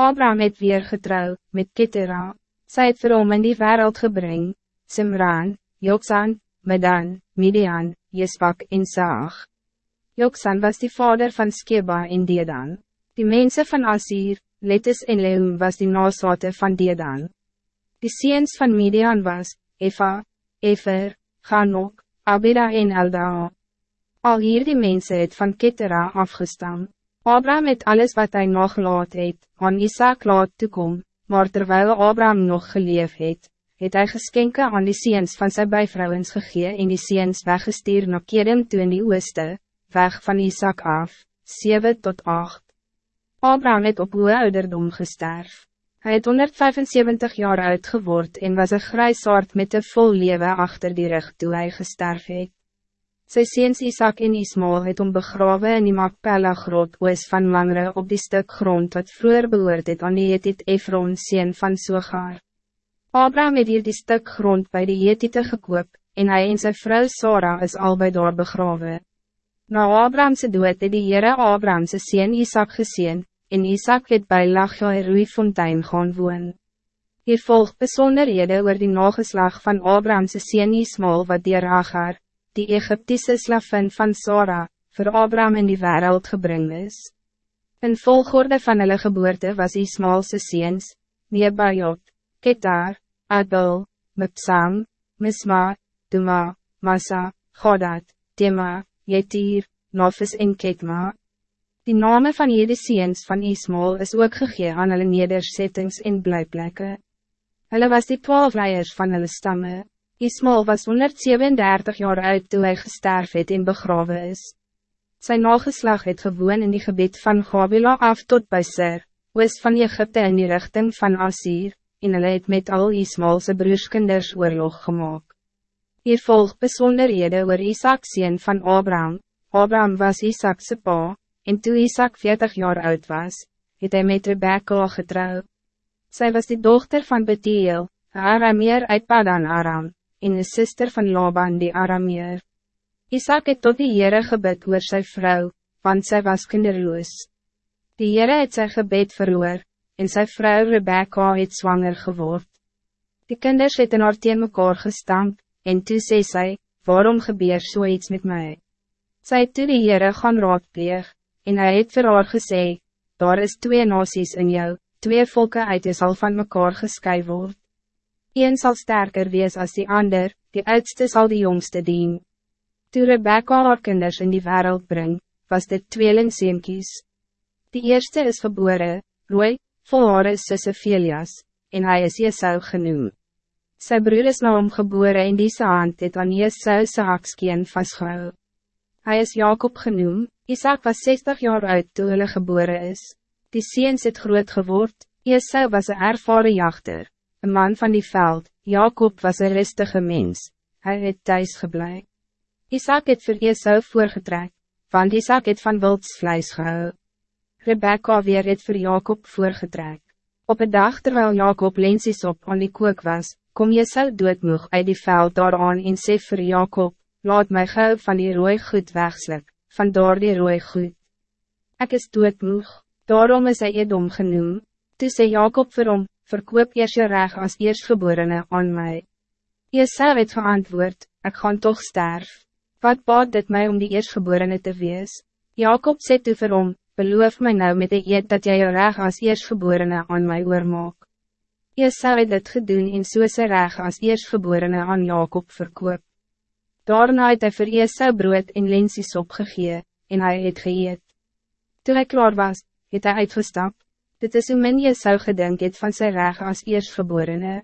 Abraham het weer getrouw, met Kettera. Sy het vir hom in die wereld gebring, Simran, Joksan, Medan, Midian, Jesbak en Saag. Joksan was die vader van Skeba en Dedan. Die mensen van Asir, Letus en Leum was die naaswate van Dedan. Die seens van Midian was, Efa, Efer, Ganok, Abida en Eldaa. Al hier die mensen het van Kettera afgestam. Abraham het alles wat hij nog laat het, aan Isaac laat toekom, maar terwijl Abraham nog geleef het, het hy geskenke aan die seens van sy bijvrouwens gegee en die seens weggestuur na Kedem toe in die ooste, weg van Isaac af, 7 tot 8. Abraham het op hoe ouderdom gesterf. Hij het 175 jaar oud geword en was een grijsaard met een vol leven achter die rug toe hy gesterf het. Sy seens Isaac en Ismael het om begrawe in die Makpella grot oos van Mangre op die stuk grond wat vroeger behoort het aan die Hetit Efron seen van Sogar. Abraham het hier die stuk grond bij die Hetite gekoop, en hij en zijn vrouw Sarah is al bij daar begrawe. Na Abrahamse dood het die Heere Abrahamse seen Isaac geseen, en Isaac het bij Lachjaai Ruifontein gaan woon. Hier volgt besonderhede oor die nageslag van Abrahamse sien Ismael wat die Ragar, die Egyptische slavin van Sora, voor Abraham in die wereld gebring is. In volgorde van hulle geboorte was Ismaelse seens, Nebajot, Ketar, Adbel, Mipsam, Misma, Duma, Massa, Godat, Tema, Jetir, Nofis en Ketma. Die name van hierdie seens van Ismael is ook gegee aan hulle nederzettings en blijplekke. Hulle was die twaalf leiers van hulle stamme. Ismael was 137 jaar oud toen hij gesterf het en begrawe is. Zijn nageslag het gewoon in die gebied van Gabila af tot bij Ser, oos van Egypte in die richting van Assir, en hulle het met al Ismaelse broerskinders oorlog gemaakt. Hier volg besonderhede oor Isaac sien van Abraham. Abraham was Isaacse pa, En toen Isaac 40 jaar oud was, het hij met Rebecca getrouwd. Zij was de dochter van Betiel, een Arameer uit Padan Aram, en een zuster van Laban die Arameer. Isaac het tot die Heere gebed oor sy vrou, want zij was kinderloos. Die Heere het sy gebed verloor, en sy vrou Rebecca het zwanger geword. Die kinders het in haar teen mekaar gestamp, en toe sê sy, waarom gebeur so met mij? Sy het toe die Heere gaan raadpleeg, En hij het vir haar gesê, daar is twee nasies in jou, twee volken uit je zal van mekaar geskei word. Een zal sterker wees als die ander, die oudste zal die jongste dien. Toe Rebecca haar kinders in die wereld bring, was dit tweeling seemkies. Die eerste is geboren, rooi, vol haar is sisse Felias, en hij is Jesau genoem. Sy broer is na hom gebore en die hand het aan Jesau sy hakskeen vastgehou. Hij is Jacob genoem, Isaac was 60 jaar oud toen hulle geboren is. Die seens het groot geword, Esau was een ervaren jachter, een man van die veld, Jacob was een rustige mens, hij het thuis geblei. Isaac het voor Esau voorgetrek, want Isaac het van wildsvleis gehou. Rebecca weer het voor Jacob voorgetrek. Op een dag terwijl Jacob lensies op aan die kook was, kom Esau doodmoeg uit die veld daaraan en sê vir Jacob, laat mij gauw van die rooi goed wegslik van daar die rooi goed. Ek is doodmoeg, daarom is hy Edom genoem, toe sê Jacob vir hom, verkoop eers je reg as eerstgeborene aan mij. Jesaw het geantwoord, ek gaan toch sterf, wat baat dit mij om die eerstgeborene te wees? Jacob sê toe vir hom, beloof my nou met die eed dat jy je reg as eerstgeborene aan mij oormaak. Jesaw het dit gedoen en so sy reg as eerstgeborene aan Jacob verkoop. Daarna het hy vir Esau brood en lensies opgegee, en hij het geëet. Toen hij klaar was, het hij uitgestap, dit is hoe min Esau gedink het van sy reg as eerstgeborene.